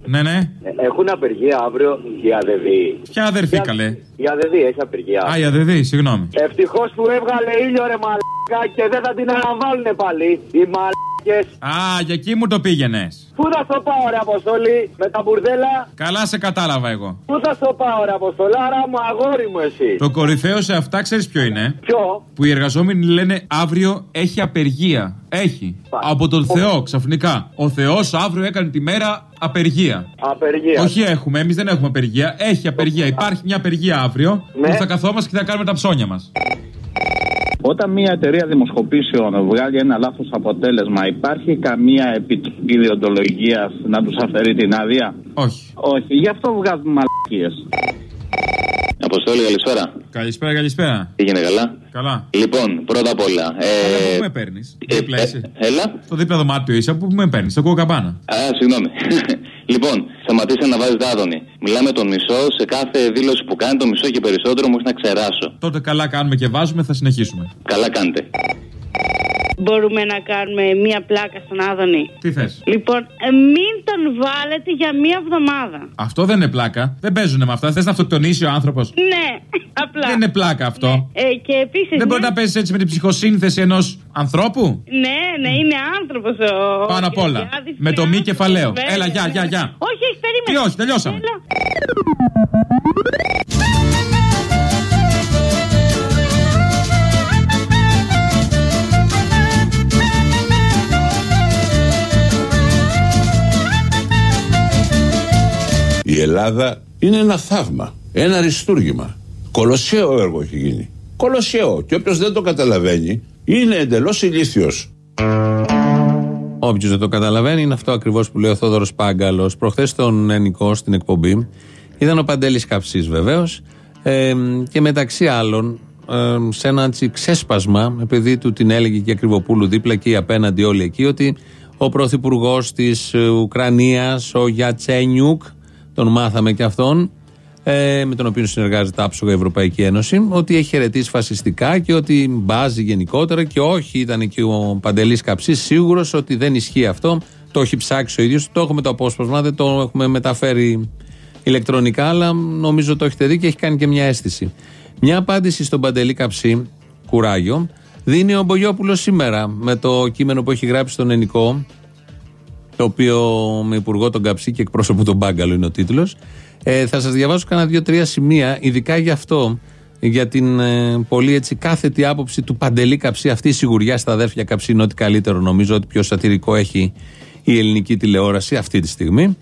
Ναι, ναι. Έχουν απεργία αύριο οι αδεδοί. Ποια αδερφή καλέ; Η αδεδοί έχει απεργία. Α, η αδεδή, συγγνώμη. Ευτυχώς που έβγαλε ήλιο ρε μαλάκα και δεν θα την αναβάλουν πάλι. Οι μαλάκες. Α, για εκεί μου το πήγαινες. Πού θα στο πάω ρε Αποστολή με τα μπουρδέλα; Καλά σε κατάλαβα εγώ. Πού θα στο πάω ρε Αποστολή. Άρα μου αγόρι μου εσύ. Το κορυφαίο σε αυτά ξέρεις ποιο είναι; Ποιο; Που οι εργαζόμενοι λένε αύριο έχει απεργία. Έχει. Από τον Θεό ξαφνικά. Ο Θεός αύριο έκανε τη μέρα απεργία. Απεργία. Όχι έχουμε, εμείς δεν έχουμε απεργία. Έχει απεργία. Υπάρχει μια απεργία αύριο Ναι. που θα καθόμαστε και θα κάνουμε τα ψώνια μας. Όταν μια εταιρεία δημοσκοπήσεων βγάλει ένα λάθος αποτέλεσμα, υπάρχει καμία επιτροπή διοντολογίας να τους αφαιρεί την άδεια; Όχι. Όχι, γι' αυτό βγάζουν μαλακίες. Αποστόλη, καλησπέρα. Καλησπέρα, καλησπέρα. Τι γίνεται καλά. Καλά. Λοιπόν, πρώτα απ' όλα. Πού Ε, με παίρνεις; ε, Δίπλα ε, είσαι. έλα. Στο δίπλα δωμάτιο είσαι. Πού με παίρνεις; Ακούω καμπάνα. Α, συγγνώμη. λοιπόν, σταματήστε να βάζετε άδωνη. Μιλάμε τον μισό σε κάθε δήλωση που κάνει, το μισό και περισσότερο μου έχει να ξεράσω. Τότε καλά κάνουμε και βάζουμε, θα συνεχίσουμε. Καλά κάνετε. Μπορούμε να κάνουμε μία πλάκα στον Άδωνη. Τι θες; Λοιπόν, ε, μην τον βάλετε για μία εβδομάδα. Αυτό δεν είναι πλάκα. Δεν παίζουν με αυτά. Θες να αυτοκτονήσει ο άνθρωπος; Ναι, απλά. Δεν είναι πλάκα αυτό. Ε, και επίσης. Δεν μπορεί να παίζεις έτσι με την ψυχοσύνθεση ενός ανθρώπου; Ναι, ναι, είναι άνθρωπος ο. Πάνω απ' όλα. Γεωργιάδης, Με το είναι μη άνθρωπος, κεφαλαίο. βέβαια, Έλα, γεια, βέβαια. γεια, γεια. Όχι, όχι, περίμενε. Τι όχι, τελειώσαμε. Έλα. Ελλάδα είναι ένα θαύμα, ένα αριστούργημα. Κολοσσέο έργο έχει γίνει. Κολοσσέο. Και όποιος δεν το καταλαβαίνει είναι εντελώς ηλίθιος. Όποιος δεν το καταλαβαίνει, είναι αυτό ακριβώς που λέει ο Θόδωρος Πάγκαλος. Προχθές στον Ενικό στην εκπομπή ήταν ο Παντέλης Καψής βεβαίως. Ε, και μεταξύ άλλων, ε, σε ένα έτσι ξέσπασμα, επειδή του την έλεγε και η Ακριβοπούλου δίπλα εκεί απέναντι όλοι εκεί, ότι ο πρωθυπουργός της Ουκρανίας, ο Γιατσένιουκ, τον μάθαμε και αυτόν, ε, με τον οποίο συνεργάζεται άψογα η Ευρωπαϊκή Ένωση, ότι έχει χαιρετήσει φασιστικά και ότι μπάζει γενικότερα και όχι ήταν και ο Παντελής Καψής σίγουρος ότι δεν ισχύει αυτό. Το έχει ψάξει ο ίδιος, το έχουμε το απόσπασμα, δεν το έχουμε μεταφέρει ηλεκτρονικά, αλλά νομίζω το έχετε δει και έχει κάνει και μια αίσθηση. Μια απάντηση στον Παντελή Καψή, κουράγιο, δίνει ο Μπογιόπουλος σήμερα με το κείμενο που έχει γράψει στον Ενικό, το οποίο με υπουργό τον Καψί και εκπρόσωπο τον Μπάγκαλο είναι ο τίτλος. Ε, θα σας διαβάσω κανένα δύο-τρία σημεία, ειδικά για αυτό, για την ε, πολύ έτσι κάθετη άποψη του Παντελή Καψί. Αυτή η σιγουριά στα αδέρφια Καψί είναι ό,τι καλύτερο νομίζω, ότι πιο σατυρικό έχει η ελληνική τηλεόραση αυτή τη στιγμή.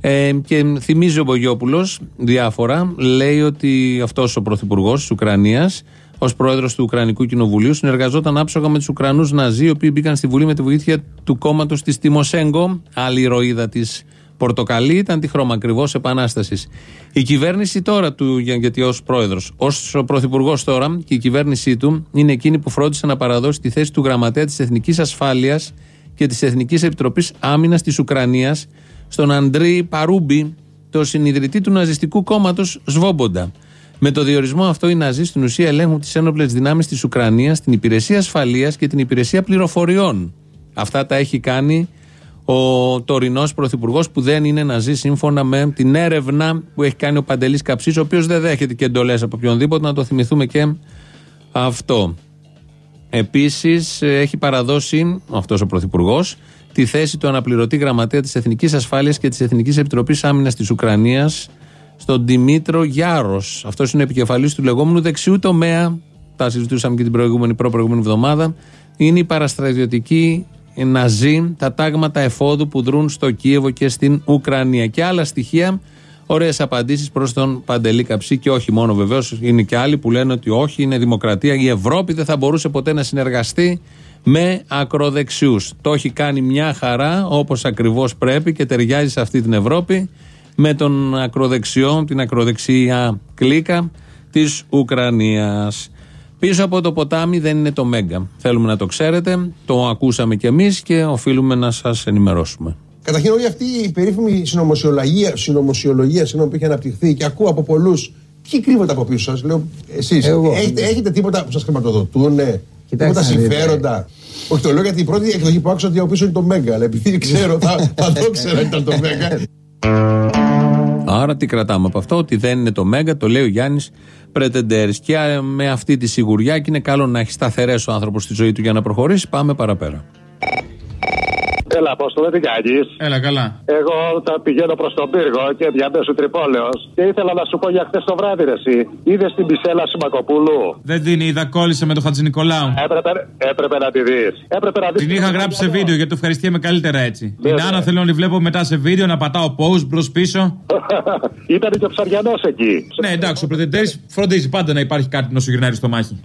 Ε, και θυμίζει ο Μπογιόπουλος διάφορα. Λέει ότι αυτός ο πρωθυπουργός της Ουκρανίας, ως πρόεδρος του Ουκρανικού Κοινοβουλίου, συνεργαζόταν άψογα με τους Ουκρανούς Ναζί, οι οποίοι μπήκαν στη Βουλή με τη βοήθεια του κόμματος της Τιμοσέγκο, άλλη ηρωίδα της Πορτοκαλί, ήταν τη χρώμα ακριβώς επανάστασης. Η κυβέρνηση τώρα του, για- γιατί ως πρόεδρος, ως πρωθυπουργός τώρα και η κυβέρνησή του είναι εκείνη που φρόντισε να παραδώσει τη θέση του γραμματέα της Εθνικής Ασφάλειας και της Εθνικής Επιτροπής Άμυνας της Ουκρανίας στον Αντρί Παρούμπι, το συνειδητή του ναζιστικού κόμματος Σβόμποντα. Με το διορισμό αυτό, οι Ναζί στην ουσία ελέγχουν τις ένοπλες δυνάμεις της Ουκρανίας, την υπηρεσία ασφαλείας και την υπηρεσία πληροφοριών. Αυτά τα έχει κάνει ο τωρινός πρωθυπουργός που δεν είναι Ναζί, σύμφωνα με την έρευνα που έχει κάνει ο Παντελής Καψής, ο οποίος δεν δέχεται και εντολές από οποιονδήποτε, να το θυμηθούμε και αυτό. Επίσης, έχει παραδώσει αυτός ο Πρωθυπουργός τη θέση του αναπληρωτή γραμματέα της Εθνικής Ασφάλειας και της Εθνικής Επιτροπής Άμυνας της Ουκρανίας στον Δημήτρο Γιάρος. Αυτός είναι ο επικεφαλής του λεγόμενου δεξιού τομέα. Τα συζητούσαμε και την προηγούμενη, προ-προηγούμενη εβδομάδα. Είναι η παραστρατιωτική Ναζί, τα τάγματα εφόδου που δρούν στο Κίεβο και στην Ουκρανία. Και άλλα στοιχεία, ωραίες απαντήσεις προς τον Παντελή Καψί και όχι μόνο βεβαίως. Είναι και άλλοι που λένε ότι όχι, είναι δημοκρατία. Η Ευρώπη δεν θα μπορούσε ποτέ να συνεργαστεί με ακροδεξιούς. Το έχει κάνει μια χαρά όπως ακριβώς πρέπει και ταιριάζει σε αυτή την Ευρώπη με τον ακροδεξιό, την ακροδεξιά κλίκα της Ουκρανίας. Πίσω από το ποτάμι δεν είναι το Μέγκα. Θέλουμε να το ξέρετε, το ακούσαμε κι εμείς και οφείλουμε να σας ενημερώσουμε. Καταρχήν, όλη αυτή η περίφημη συνωμοσιολογία, συνωμοσιολογία συγγνώμη, που έχει αναπτυχθεί και ακούω από πολλούς. Ποιοι κρύβονται από πίσω σας, λέω. Εσείς Εγώ. έχετε, έχετε τίποτα που σας χρηματοδοτούν, τίποτα να δείτε. συμφέροντα; Όχι, το λέω γιατί η πρώτη εκδοχή που άκουσα ότι από πίσω είναι το Μέγκα. Αλλά επειδή ξέρω, θα, θα το ξέρω ήταν το Μέγκα. Άρα τι κρατάμε από αυτό, ότι δεν είναι το Μέγκα, το λέει ο Γιάννης Πρετεντέρης. Και ε, με αυτή τη σιγουριά, και είναι καλό να έχει σταθερές ο άνθρωπος στη ζωή του για να προχωρήσει, πάμε παραπέρα. Έλα, Απόστολε, τι κάνεις; Έλα, καλά. Εγώ τα πηγαίνω προς τον πύργο και διαμέσου Τρυπόλεω και ήθελα να σου πω για χτε το βράδυ, ρε, εσύ. Είδες την πισέλα Σιμακοπούλου. Δεν την είδα, κόλλησε με τον Χατζη Νικολάου. Έπρεπε, έπρεπε να τη δεις. Έπρεπε να δεις. Την είχα γράψει σε βίντεο γιατί το ευχαριστιέμαι καλύτερα έτσι. Την Άννα θέλω να τη βλέπω μετά σε βίντεο, να πατάω pause μπρος πίσω. Ήταν και ο ψαριανός εκεί. Ναι, εντάξει, ο Πρετεντέρη φροντίζει πάντα να υπάρχει κάτι να σου γυρνάει στο μάχη.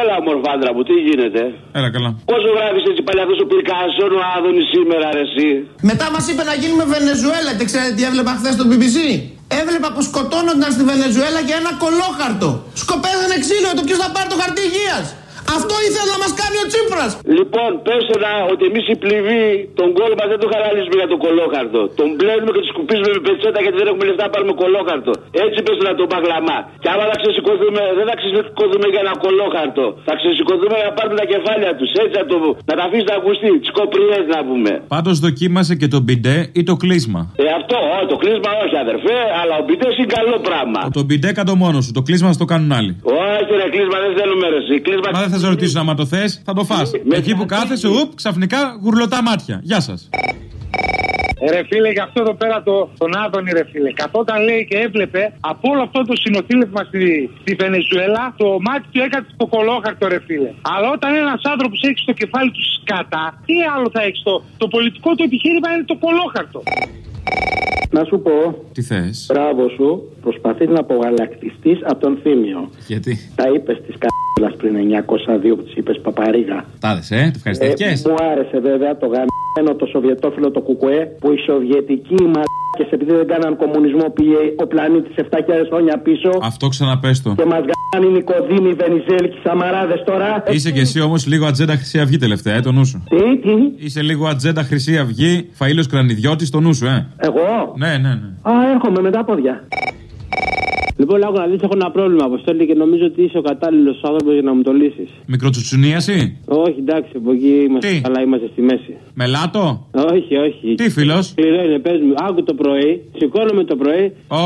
Έλα, μορφάντρα μου, τι γίνεται; Έλα καλά. Πόσο γράφεις έτσι παλιό ο Πυρκάσον ο Άδωνης σήμερα, ρε, εσύ; Μετά μας είπε να γίνουμε Βενεζουέλα. Δεν ξέρετε τι έβλεπα χθες στο BBC. Έβλεπα που σκοτώνονταν στη Βενεζουέλα για ένα κολόχαρτο. Σκοπέζανε ξύλο το ποιος θα πάρει το χαρτί υγείας; Αυτό ήθελε να μας κάνει ο Τσίπρας. Λοιπόν, πες να ότι εμείς η πληβή τον κόλ μας δεν το χαραλίζουμε για το κολόχαρτο. Τον μπλένουμε και το σκουπίζουμε με πετσέτα γιατί δεν έχουμε λεφτά να πάρουμε κολόχαρτο. Έτσι πες να τον παγλαμά. Και άμα θα ξεσηκωθούμε, δεν θα ξεσηκωθούμε για ένα κολόχαρτο. Θα ξεσηκωθούμε για να πάρουμε τα κεφάλια τους. Έτσι να, το, να τα αφήσει να ακουστεί. Τι κοπριέ να πούμε. Πάντως δοκίμασε και το μπιντέ ή το κλείσμα; Ε, αυτό, ό, το κλείσμα όχι αδερφέ, αλλά ο μπιτέ είναι καλό πράγμα. Το μπιντέ κάτω μόνος σου. Το κλείσμα στο κάνουν άλλοι. Όχι, ρε, κλείσμα δεν θέλουμε ρε. εσύ. Κλείσμα... Μα δεν θα σε ρωτήσω άμα το θες, θα το φας. Εκεί που κάθεσαι, ουπ, ξαφνικά γουρλωτά μάτια. Γεια σας. Ε, Ρε φίλε, γι' αυτό εδώ πέρα το, τον Άδωνη, ρε φίλε. Καθόταν λέει και έβλεπε από όλο αυτό το συνοθήλευμα στη, στη Βενεζουέλα, το μάτι του έκατσε στο κολόχαρτο, ρε φίλε. Αλλά όταν ένας άνθρωπος έχει στο κεφάλι του σκάτα, τι άλλο θα έχεις το, το πολιτικό του επιχείρημα είναι το κολόχαρτο. Να σου πω. Τι θες; Μπράβο σου. Προσπαθεί να απογαλακτιστείς από τον Θήμιο. Γιατί; Τα είπες τη καύλα πριν 902 που της είπες Παπαρίγα. Τάδες, ε, το ευχαριστήθηκες. μου άρεσε βέβαια το γαμμένο το Σοβιετόφιλο το Κουκουέ που οι Σοβιετικοί μαλάκες επειδή δεν κάναν κομμουνισμό πήγε ο πλανήτης 7.000 χρόνια πίσω. Αυτό ξαναπες το. Και μας γάμαν οι Νικοδήμοι, Βενιζέλη και Σαμαράδες τώρα. Είσαι κι εσύ όμως λίγο ατζέντα Χρυσή Αυγή τελευταία, ε, το νου σου. Τι, τι; Είσαι λίγο ατζέντα Χρυσή Αυγή, φαίλο κρανιδιώτης, το νου σου, ε. Εγώ; Ναι, ναι, ναι. Α, έρχομαι με τα πόδια. Λοιπόν, άκου να δεις, έχω ένα πρόβλημα, Αποστόλη, και νομίζω ότι είσαι ο κατάλληλος άνθρωπος για να μου το λύσεις. Μικροτσουτσουνίαση; Όχι, εντάξει, από εκεί είμαστε καλά, είμαστε στη μέση. Μελάτο; Όχι, όχι. Τι φίλος; Σκληρό είναι, πες μου. Άκου το πρωί, σηκώνομαι το πρωί. Ω,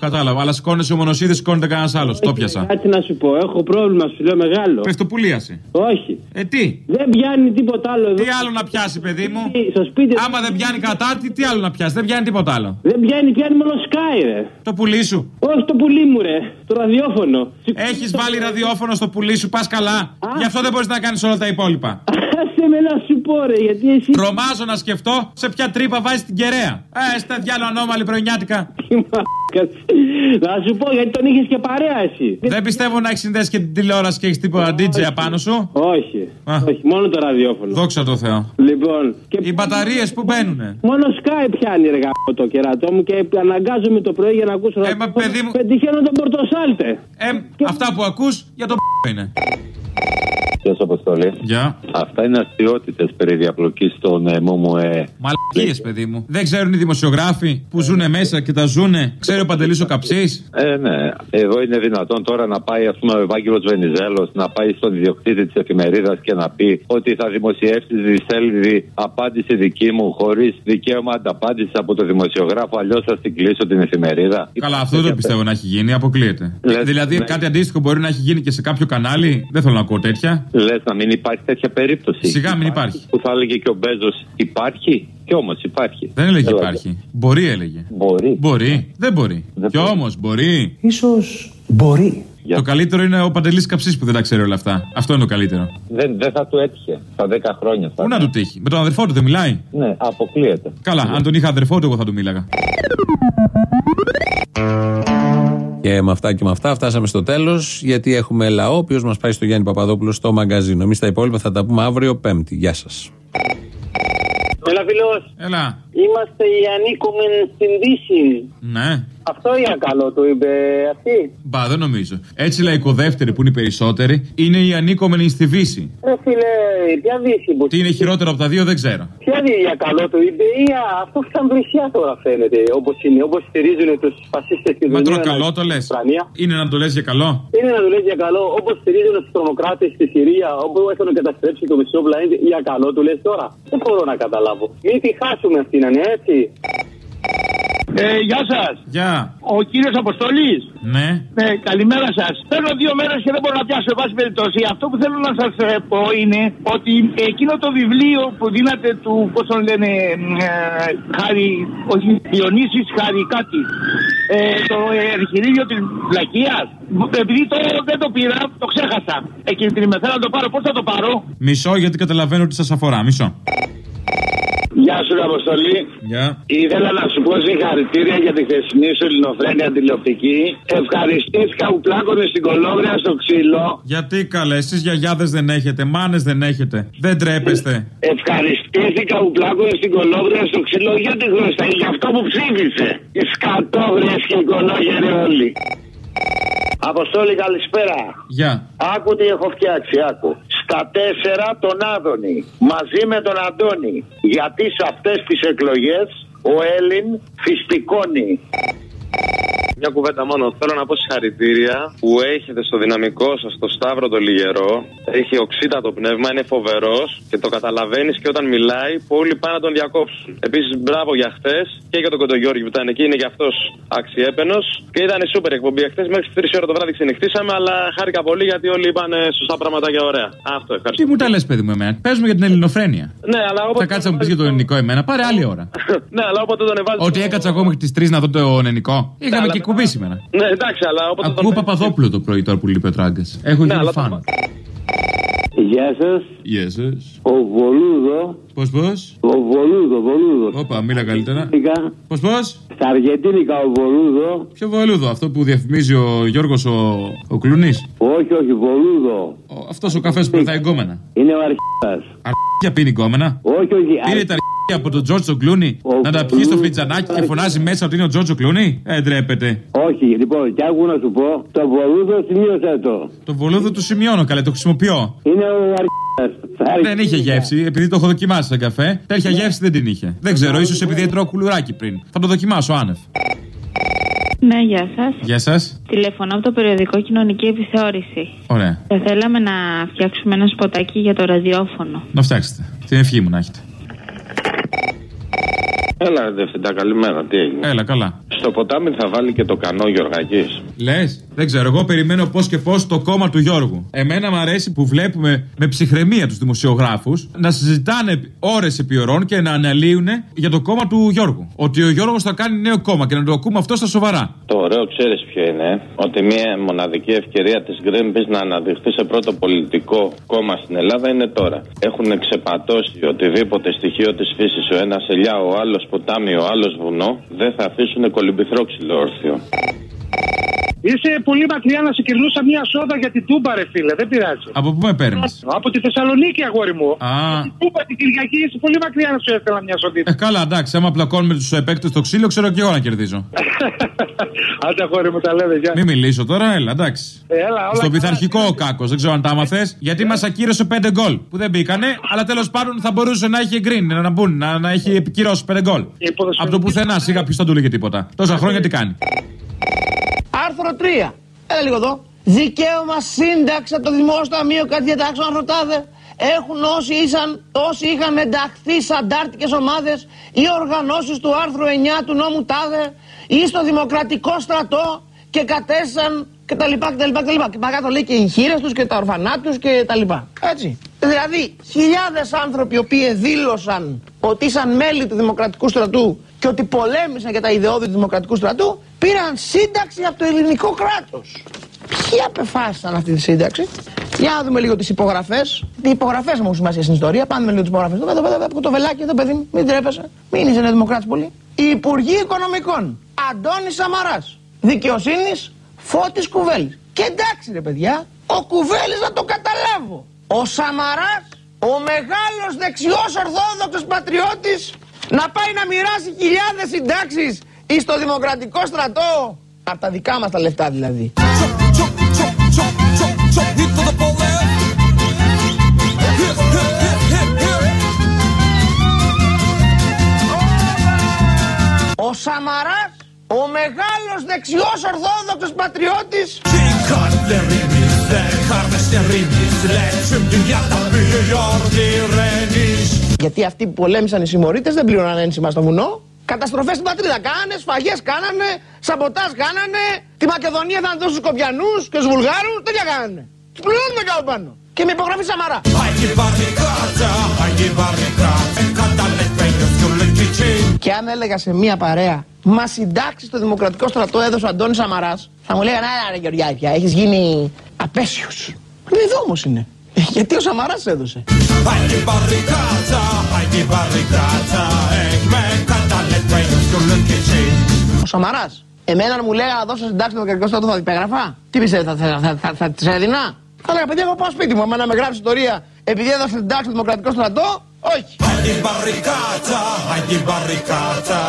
κατάλαβα. Αλλά σηκώνεσαι μόνο εσύ, δεν σηκώνεται κανένας άλλος. Το πιασα. Κάτι να σου πω, έχω πρόβλημα, σου λέω μεγάλο. Πεφτοπουλίαση. Όχι. Ε, τι; Δεν πιάνει τίποτα άλλο εδώ. Τι άλλο να πιάσει, παιδί μου; Στο σπίτι. Άμα δεν πιάνει κατάρτι, τι άλλο να πιάσει; Δεν πιάνει τίποτα άλλο. Δεν πιάνει, πιάνει μόνο Sky, ρε. Το πουλί σου. Όχι το πουλί μου, ρε. Το ραδιόφωνο. Έχεις βάλει ραδιόφωνο στο πουλί σου, πας καλά. Γι' αυτό δεν μπορείς να κάνεις όλα τα υπόλοιπα. Άσε με να σου πω, ρε, γιατί εσύ. Τρομάζω να σκεφτώ σε ποια τρύπα βάζει την κεραία. Ε, στα διάλογο ανώμαλη πρωινιάτικα. Να σου πω γιατί τον είχες και παρέα εσύ. Δεν πιστεύω να έχεις συνδέσει και την τηλεόραση και έχεις τίποτα DJ απάνω σου. Όχι. Όχι, μόνο το ραδιόφωνο. Δόξα τω Θεώ. Λοιπόν. Και... Οι μπαταρίες που μπαίνουνε. Μόνο Sky πιάνει ρε γάμο το κερατό μου και αναγκάζομαι το πρωί για να ακούσω. Ε, μα παιδί μου. Πετυχαίνω τον Πορτοσάλτε. Ε, αυτά που ακούς για το είναι. Ποιο αποστολή. Γεια. Αυτά είναι αστείωτητες περί διαπλοκής στον ε, ΜΟΜΟΕ. Μαλακίες, παιδί μου. Δεν ξέρουν οι δημοσιογράφοι που ζουν μέσα και τα ζουνε. Ξέρει ο Παντελής ο Καψής; Ε, ναι. Εδώ είναι δυνατόν τώρα να πάει, ας πούμε, ο Ευάγγελος Βενιζέλος να πάει στον ιδιοκτήτη της εφημερίδας και να πει ότι θα δημοσιεύσει δισέλιδη απάντηση δική μου χωρίς δικαίωμα ανταπάντησης από το δημοσιογράφο. Αλλιώς θα την κλείσω την εφημερίδα. Καλά, αυτό δεν πιστεύω να έχει γίνει. Αποκλείεται. Λες, δηλαδή ναι. κάτι αντίστοιχο μπορεί να έχει γίνει και σε κάποιο κανάλι. Δεν θέλω να ακούω τέτοια. Λες να μην υπάρχει τέτοια περίπτωση. Σιγά μην υπάρχει. Που θα έλεγε και ο Μπέζος υπάρχει; Κι όμως υπάρχει. Δεν έλεγε Έλατε. υπάρχει. Μπορεί έλεγε. Μπορεί. Μπορεί. Δεν μπορεί. Κι όμως μπορεί. Ίσως μπορεί. Το καλύτερο είναι ο Παντελής Καψής που δεν τα ξέρει όλα αυτά. Αυτό είναι το καλύτερο. Δεν, δεν θα του έτυχε στα 10 χρόνια. Θα Πού να του τύχει; Με τον αδερφό του δεν μιλάει; Ναι, αποκλείεται. Καλά, αν τον είχα αδερφό του, εγώ θα του μίλαγα. Και με αυτά και με αυτά φτάσαμε στο τέλος, γιατί έχουμε λαό, ο οποίος μας πάει στο Γιάννη Παπαδόπουλο στο μαγκαζίνο. Εμείς τα υπόλοιπα θα τα πούμε αύριο Πέμπτη. Γεια σας. Έλα, φιλός. Έλα. Είμαστε οι ανήκομεν στην Δύση. Ναι. Αυτό για καλό το είπε αυτή. Μπα, δεν νομίζω. Έτσι λαϊκοδεύτεροι που είναι οι περισσότεροι είναι οι ανήκομενοι στη Δύση. Ρε φίλε, ποια Δύση που. Τι είναι χειρότερο από τα δύο δεν ξέρω. Ποια Δύση για καλό το είπε ή α, αυτό σαν βρισιά τώρα φαίνεται. Όπως είναι, όπως στηρίζουν τους φασίστες και Μα τώρα καλό το λες. Είναι να το λες για καλό; Είναι να το λες για καλό, όπως στηρίζουν τους τρομοκράτες στη Συρία, όπου έχουν καταστρέψει το μισό πλανήτη. Για καλό του λες τώρα. Δεν μπορώ να καταλάβω. Μην τη χάσουμε αυτήν, αν είναι έτσι. Ε, γεια σας. Γεια. Ο κύριος Αποστολή. Ναι. Ναι, καλημέρα σας. Παίρνω δύο μέρες και δεν μπορώ να πιάσω, εν πάση περιπτώσει. Αυτό που θέλω να σας πω είναι ότι εκείνο το βιβλίο που δίνατε του, πώς τον λένε, ε, Χάρη, όχι, Διονύσης Χάρη κάτι. Ε, το αρχιδίλιο της Βλακία. Επειδή το, δεν το πήρα, το ξέχασα. Εκείνη την ημέρα θέλω να το πάρω. Πώς θα το πάρω; Μισό γιατί καταλαβαίνω ότι σας αφορά. Μισό. Γεια σου, Αποστολή. Γεια. Ήθελα να σου πω συγχαρητήρια για τη χθεσινή σου ελληνοφρένεια τηλεοπτική. Ευχαριστήθηκα που πλάκωνε στην κολόγρια στο ξύλο. Γιατί καλέ, εσείς γιαγιάδες δεν έχετε, μάνες δεν έχετε. Δεν τρέπεστε. Ευχαριστήθηκα που πλάκωνε στην κολόγρια στο ξύλο για τη γνωστά, για αυτό που ψήφισε. Οι σκατόγριες και οι κολόγεροι όλοι. Αποστόλη, καλησπέρα. Γεια. Άκου τι έχω φτιάξει, άκου. Στα τέσσερα τον Άδωνη, μαζί με τον Αντώνη. Γιατί σε αυτές τις εκλογές ο Έλλην φυστικώνει. Μια κουβέντα μόνο. Θέλω να πω συγχαρητήρια που έχετε στο δυναμικό σας το Σταύρο το Λιγερό. Έχει οξύτατο πνεύμα, είναι φοβερός και το καταλαβαίνεις και όταν μιλάει που όλοι πάνε να τον διακόψουν. Επίσης, μπράβο για χτε και για τον Κοντογιώργη που ήταν εκεί, είναι για αυτός αξιέπαινος. Και ήταν σούπερ εκπομπή. Χτε μέχρι τις 3 ώρα το βράδυ ξενυχτήσαμε, αλλά χάρηκα πολύ γιατί όλοι είπαν σωστά πράγματα και ωραία. Αυτό ευχαριστώ. Τι μου τα λες, παιδί μου, εμένα; Παίζουμε για την ελληνοφρένεια. Ναι, αλλά όποτε. Θα κάτσε να μου πεις για το ελληνικό εμένα. Πάρε άλλη ώρα. ναι, αλλά όποτε τον εβάλεις. Ότι έκατσα εγώ μέχρι τις 3 να δω το ελληνικό. Είχαμε αλλά- και κουμπί σήμερα. Ναι, εντάξει, αλλά όποτε Ακούω Παπαδόπουλο το πρωί τώρα που λείπει ο τράγκας. Έχω Ναι, γίνει αλλά φαν. Γεια σας. Γεια σας. Ο Βολούδο. Πώς, πώς; Ο Βολούδο, Βολούδο. Όπα, μίλα καλύτερα. Πώς, πώς; Στα Αργεντίνικα ο Βολούδο. Ποιο βολούδο, αυτό που διαφημίζει ο Γιώργος ο, ο Κλουνής; Όχι, όχι, Βολούδο. Αυτός ο καφές που πετάει γκόμενα. Είναι ο αρχίδα. Αρχίδια πίνει γκόμενα. Όχι, όχι. Πήρε τα αρχίδια από τον Τζόρτζο Κλούνι να τα πιει στο φλιτζανάκι και φωνάζει μέσα ότι είναι ο Τζόρτζο Κλούνι; Ε, ντρέπεται. Όχι, λοιπόν, και άκου να σου πω. Το Βολούδο σημείωσε το. Το βολούδο του σημειώνω, καλέ, το χρησιμοποιώ. Είναι ο αρχίδα. Δεν είχε γεύση, επειδή το έχω δοκιμάσει σαν καφέ. Τέτοια γεύση δεν την είχε. Δεν ξέρω, ίσως επειδή έτρωγα κουλουράκι πριν. Θα το δοκιμάσω άνευ. Ναι, γεια σας. Γεια σας. Τηλεφωνώ από το περιοδικό Κοινωνική Επιθεώρηση. Ωραία. Θα θέλαμε να φτιάξουμε ένα σποτάκι για το ραδιόφωνο. Να φτιάξετε. Την ευχή μου να έχετε. Έλα, ρε διευθυντά, καλημέρα. Τι έγινε; Έλα, καλά. Στο ποτάμι θα βάλει και το κανό Γιωργακής. Λες, δεν ξέρω. Εγώ περιμένω πώς και πώς το κόμμα του Γιώργου. Εμένα μου αρέσει που βλέπουμε με ψυχραιμία τους δημοσιογράφους να συζητάνε ώρες επί ωρών και να αναλύουν για το κόμμα του Γιώργου. Ότι ο Γιώργος θα κάνει νέο κόμμα και να το ακούμε αυτό στα σοβαρά. Το ωραίο ξέρεις ποιο είναι; Ότι μια μοναδική ευκαιρία της Greenpeace να αναδειχθεί σε πρώτο πολιτικό κόμμα στην Ελλάδα είναι τώρα. Έχουν ξεπατώσει οτιδήποτε στοιχείο της φύσης. Ο ένας ελιά, ο άλλος ποτάμι, ο άλλος βουνό. Δεν θα αφήσουν κολυμπηθρόξυλο όρθιο. Είσαι πολύ μακριά να σε κερνούσα μια σόδα για την Τούμπα, ρε φίλε. Δεν πειράζει. Από πού με παίρνεις; Από τη Θεσσαλονίκη, αγόρι μου. Α. Την Τούμπα την Κυριακή είσαι πολύ μακριά να σου έστελνα μια σοδίτσα. Ε, καλά, εντάξει. Άμα πλακώνουμε τους επέκτες στο ξύλο, ξέρω και εγώ να κερδίζω. Άντε, αγόρι μου, τα λέμε. Γεια. Μην μιλήσω τώρα, έλα, εντάξει. Ε, έλα, όλα Στο καλά. πειθαρχικό ο Κάκος, δεν ξέρω αν τα άμαθε. Γιατί μας ακύρωσε πέντε γκολ που δεν μπήκανε, αλλά τέλος πάντων θα μπορούσε να έχει εγκρίνει, να μπουν, να, να έχει επικυρώσει πέντε γκολ. Από το πουθενά, σιγά ποιο δεν του λέγε τίποτα. Τόσα χρόνια τι κάνει. Άρθρο 3. Έλα λίγο εδώ. Δικαίωμα σύνταξη από το Δημόσιο Ταμείο κάτι διατάξεων άρθρο τάδε. Έχουν όσοι, ήσαν, όσοι είχαν ενταχθεί σε αντάρτικες ομάδες ή οργανώσεις του άρθρου 9 του νόμου τάδε ή στο Δημοκρατικό Στρατό και κατέστησαν κτλ. κτλ, κτλ. Και παρακάτω λέει και οι χείρες τους και τα ορφανά τους και τα λοιπά. Έτσι. Δηλαδή, χιλιάδες άνθρωποι οι οποίοι δήλωσαν ότι ήσαν μέλη του Δημοκρατικού Στρατού και ότι πολέμησαν για τα ιδεώδη του Δημοκρατικού Στρατού, πήραν σύνταξη από το ελληνικό κράτος. Ποιοι απεφάσισαν αυτή τη σύνταξη; Για να δούμε λίγο τις υπογραφές. Οι υπογραφές μου έχουν σημασία στην ιστορία. Πάμε με λίγο τις υπογραφές. Εδώ, εδώ, εδώ, το βελάκι εδώ, παιδί μου. Μην τρέπεσαι. Μην είσαι δημοκράτης πολύ. Οι Υπουργοί Οικονομικών. Αντώνης Σαμαράς. Δικαιοσύνης Φώτης Κουβέλης. Και εντάξει, ρε παιδιά, ο Κουβέλης να το καταλάβω. Ο Σαμαράς, ο μεγάλος δεξιός Ορθόδοξος πατριώτης, να πάει να μοιράσει χιλιάδες συντάξεις στο Δημοκρατικό στρατό. Από τα δικά μας τα λεφτά δηλαδή. Ο Σαμαράς, ο μεγάλος δεξιός ορθόδοξος πατριώτης Γιατί αυτοί που πολέμησαν οι συμμορίτες δεν πλήρωναν ένσημα στο βουνό Καταστροφές στην πατρίδα κάνανε, σφαγές κάνανε, σαμποτάζ κάνανε Τη Μακεδονία θα δώσουν στους Κοπιανούς και στους Βουλγάρους, τέτοια κάνανε Τους πληρώνουν κάτω πάνω Και με υπογραφή Σαμαρά Και αν έλεγα σε μία παρέα, μα συντάξει στο Δημοκρατικό στρατό έδωσε ο Αντώνης Σαμαράς, θα μου λέγανε, Άρα, ρε Γεωργιάκια, έχεις γίνει απέσιος. Είναι εδώ όμως είναι. Γιατί ο Σαμαράς έδωσε. Hai di barricata, hai di die Ο Σαμαρά. Εμένα αν μου λέει να δώσω συντάξει το δημοκρατικό στρατό θα την υπέγραφα. Τι πιστεύει, θα, θα, θα, θα, θα, τη έδινα; Θα λέγα παιδιά, εγώ πάω σπίτι μου. Εμένα με γράψει ιστορία επειδή έδωσε συντάξει το δημοκρατικό στρατό. Όχι. Hai die barricata, hai die barricata,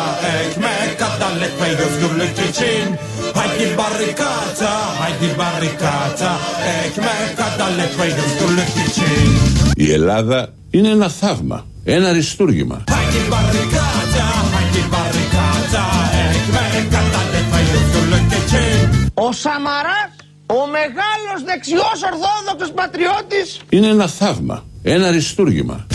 ik ben katalet bij je gelukkig zijn. Hai die barricata, hai die barricata, ik ben katalet bij je gelukkig zijn. Η Ελλάδα είναι ένα θαύμα, ένα αριστούργημα. Hai die je gelukkig zijn. Ο Σαμαράς, ο μεγάλος δεξιός ορθόδοξος πατριώτης, Είναι ένα θαύμα, ένα αριστούργημα.